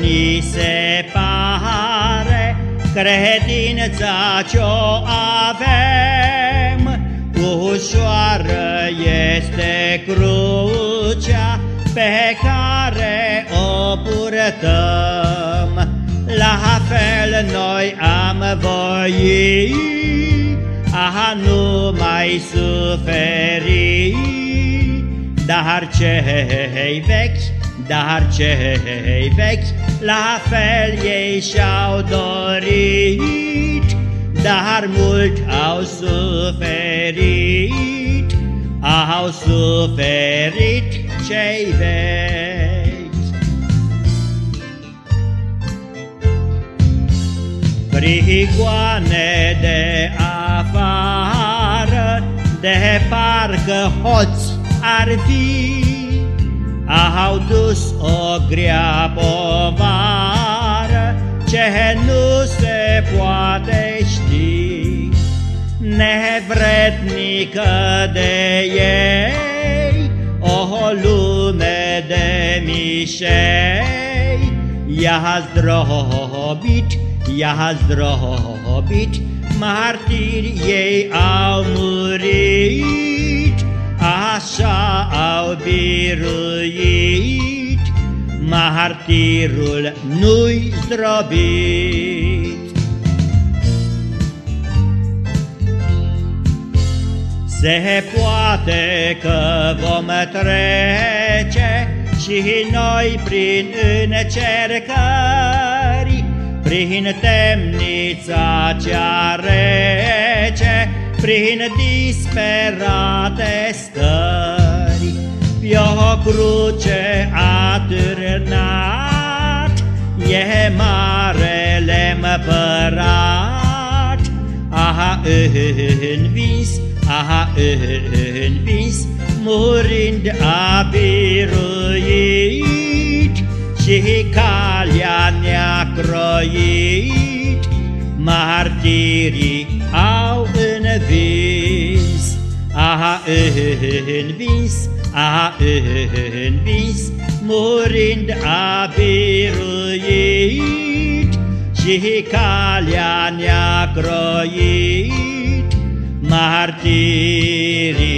ni se pare credința ce-o avem, ușoară este crucea pe care o purtăm. La fel noi am voit, aha, nu mai suferi, dar cei vechi dar cei vechi la fel ei și-au dorit, Dar mult au suferit, au suferit cei vechi. Prigoane de afară, de parcă hoți ar fi, au dus o grea povară ce nu se poate ști, nevrednică de ei, o lume de mișei, i-a zdrobit, i-a zdrobit, martiri ei au murit, așa au biruit, martirul nu-i zdrobit. Se poate că vom trece și noi prin încercări, prin temnița cea rece, prin disperate stări, pe o cruce atârnat, e marele împărat, aha învins, aha învins, murind a biruit, și calea ne-a croit, martirii au învins, a învins, a învins, murind a biruit și calea ne-a croit, martirii au învins.